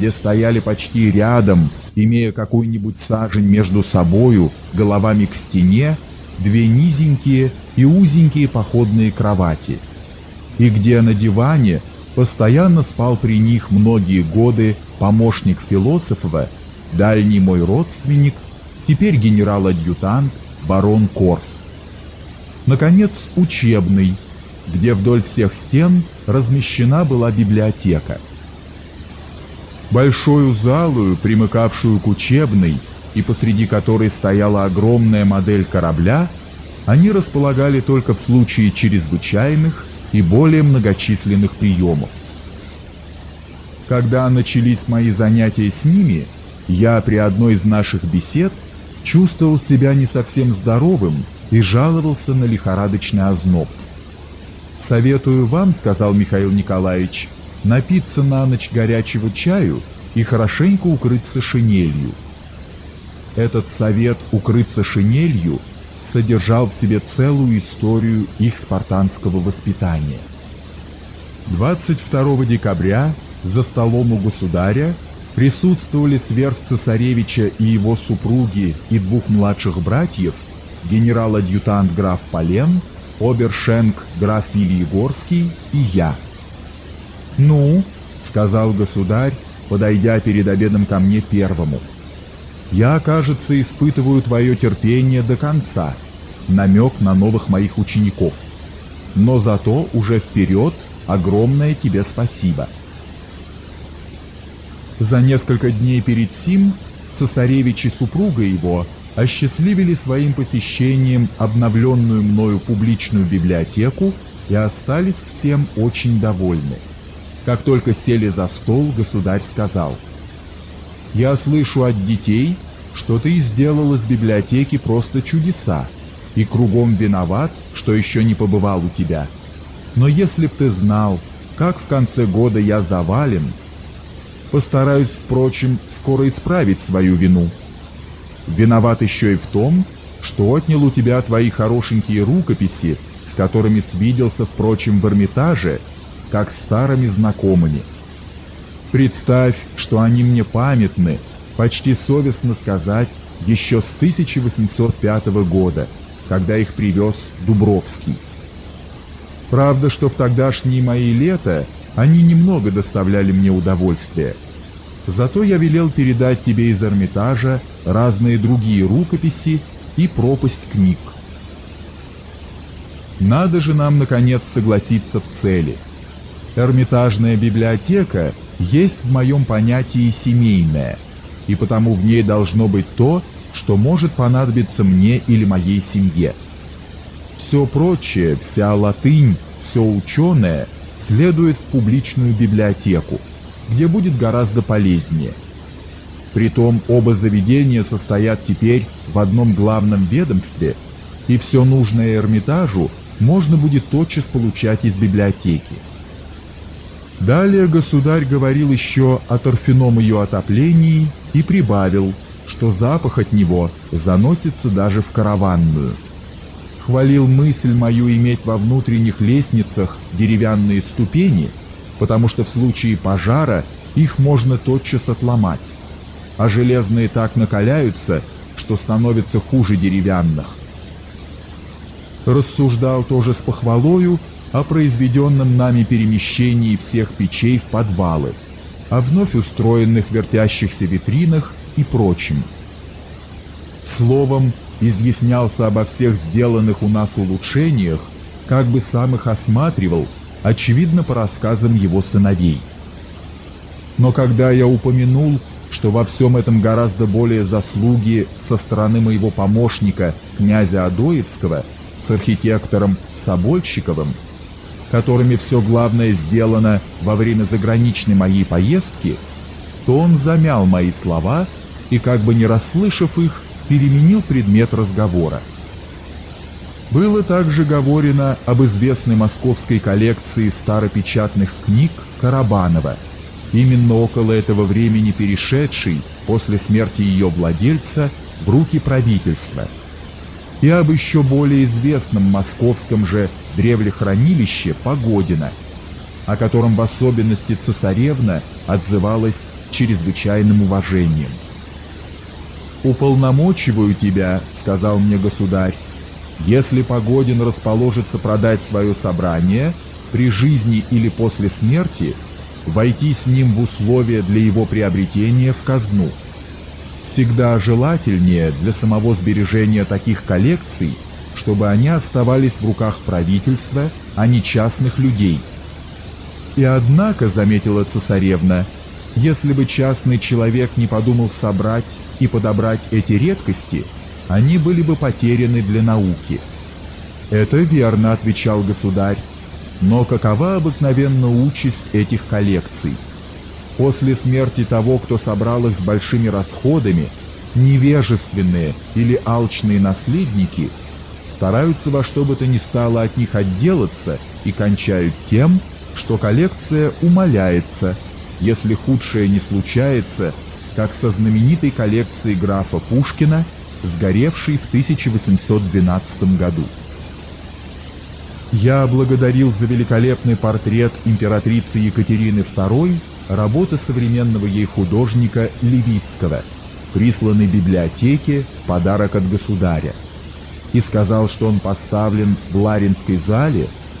где стояли почти рядом, имея какую-нибудь сажень между собою, головами к стене, две низенькие и узенькие походные кровати, и где на диване постоянно спал при них многие годы помощник философа, дальний мой родственник, теперь генерал-адъютант, барон Корф. Наконец, учебный, где вдоль всех стен размещена была библиотека. Большую залу, примыкавшую к учебной, и посреди которой стояла огромная модель корабля, они располагали только в случае чрезвычайных и более многочисленных приемов. Когда начались мои занятия с ними, я при одной из наших бесед чувствовал себя не совсем здоровым и жаловался на лихорадочный озноб. «Советую вам, — сказал Михаил Николаевич, — напиться на ночь горячего чаю и хорошенько укрыться шинелью. Этот совет укрыться шинелью содержал в себе целую историю их спартанского воспитания. 22 декабря за столом у государя присутствовали сверхцесаревича и его супруги и двух младших братьев, генерал-адъютант граф Полен, обершенк граф Вильегорский и я. «Ну», — сказал государь, подойдя перед обедом ко мне первому, — я, кажется, испытываю твое терпение до конца. Намек на новых моих учеников. Но зато уже вперед огромное тебе спасибо. За несколько дней перед сим цесаревич и супруга его осчастливили своим посещением обновленную мною публичную библиотеку и остались всем очень довольны. Как только сели за стол, государь сказал – я слышу от детей, что ты сделал из библиотеки просто чудеса, и кругом виноват, что еще не побывал у тебя. Но если б ты знал, как в конце года я завален, постараюсь, впрочем, скоро исправить свою вину. Виноват еще и в том, что отнял у тебя твои хорошенькие рукописи, с которыми свиделся, впрочем, в Эрмитаже, как старыми знакомыми. Представь, что они мне памятны, почти совестно сказать, еще с 1805 года, когда их привез Дубровский. Правда, что в тогдашние мои лета они немного доставляли мне удовольствия. Зато я велел передать тебе из Эрмитажа разные другие рукописи и пропасть книг. Надо же нам, наконец, согласиться в цели. Эрмитажная библиотека — есть в моем понятии семейное, и потому в ней должно быть то, что может понадобиться мне или моей семье. Все прочее, вся латынь, все ученое следует в публичную библиотеку, где будет гораздо полезнее. Притом оба заведения состоят теперь в одном главном ведомстве, и все нужное Эрмитажу можно будет тотчас получать из библиотеки. Далее государь говорил еще о торфяном ее отоплении и прибавил, что запах от него заносится даже в караванную. Хвалил мысль мою иметь во внутренних лестницах деревянные ступени, потому что в случае пожара их можно тотчас отломать, а железные так накаляются, что становятся хуже деревянных. Рассуждал тоже с похвалою о произведенном нами перемещении всех печей в подвалы, о вновь устроенных вертящихся витринах и прочем. Словом, изъяснялся обо всех сделанных у нас улучшениях, как бы сам их осматривал, очевидно по рассказам его сыновей. Но когда я упомянул, что во всем этом гораздо более заслуги со стороны моего помощника, князя Адоевского, с архитектором Собольщиковым, которыми все главное сделано во время заграничной моей поездки, то он замял мои слова и, как бы не расслышав их, переменил предмет разговора. Было также говорено об известной московской коллекции старопечатных книг Карабанова, именно около этого времени перешедшей после смерти ее владельца в руки правительства – и об еще более известном московском же древлехранилище Погодина, о котором в особенности цесаревна отзывалась чрезвычайным уважением. «Уполномочиваю тебя», — сказал мне государь, «если Погодин расположится продать свое собрание, при жизни или после смерти, войти с ним в условия для его приобретения в казну. Всегда желательнее для самого сбережения таких коллекций, чтобы они оставались в руках правительства, а не частных людей. И однако, заметила цесаревна, если бы частный человек не подумал собрать и подобрать эти редкости, они были бы потеряны для науки. «Это верно», — отвечал государь. «Но какова обыкновенно участь этих коллекций? После смерти того, кто собрал их с большими расходами, невежественные или алчные наследники стараются во что бы то ни стало от них отделаться и кончают тем, что коллекция умаляется — если худшее не случается, как со знаменитой коллекцией графа Пушкина, сгоревшей в 1812 году. Я благодарил за великолепный портрет императрицы Екатерины II работы современного ей художника Левицкого, присланной библиотеке в подарок от государя, и сказал, что он поставлен в Ларинской зале –